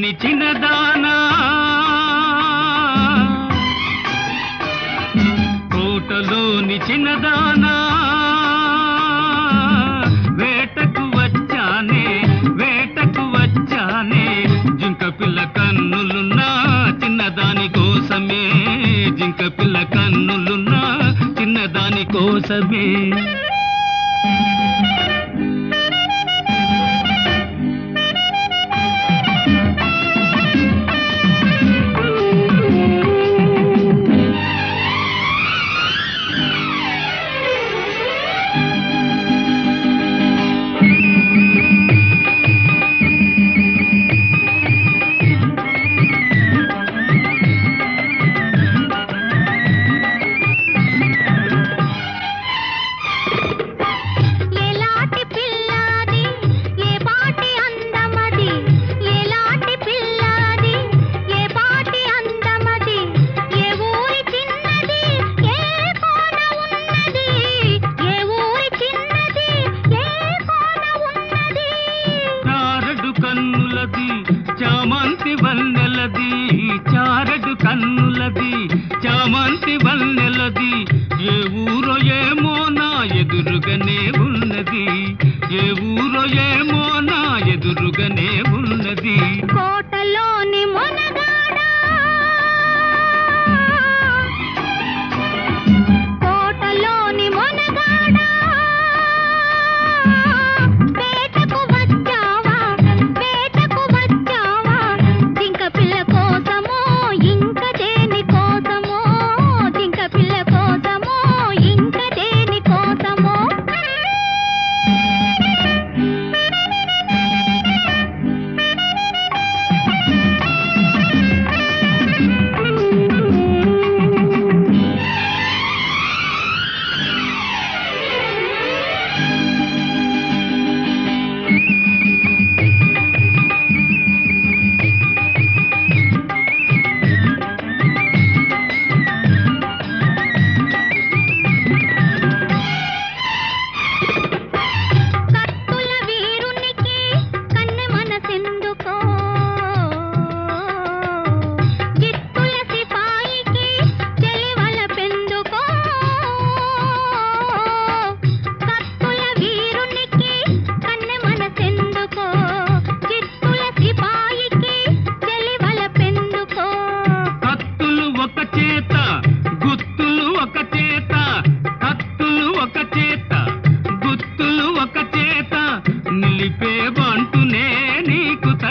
తోటలోని చిన్నదానా కోటలోని చిన్నదానా వేటకు వచ్చానే వేటకు వచ్చానే. జింక పిల్ల కన్నులున్నా చిన్నదాని కోసమే. జింక పిల్ల కన్నులున్నా చిన్నదాని కోసమే. చారడు కన్నులది చామంతి వన్నెలది ఏ ఊరో ఏమో నా ఎదురుగానే ఉన్నది ఏ ఊరో ఏమో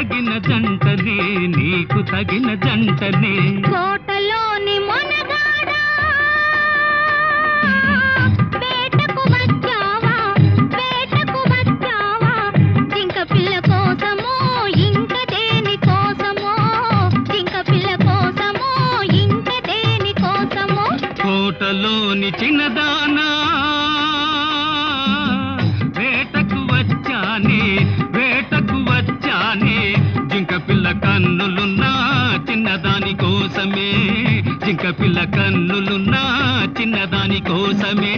తగిన జంటనే నీకు తగిన జంటనే. కోటలోని మొనగాడా వేటకు వచ్చావా వేటకు వచ్చావా? జింక పిల్ల కోసమో ఇంక దేని కోసమో? జింక పిల్ల కోసమో ఇంక దేని కోసమో? కోటలోని చిన్నదానా జింక పిల్ల కన్నులున్నా చిన్నదాని కోసమే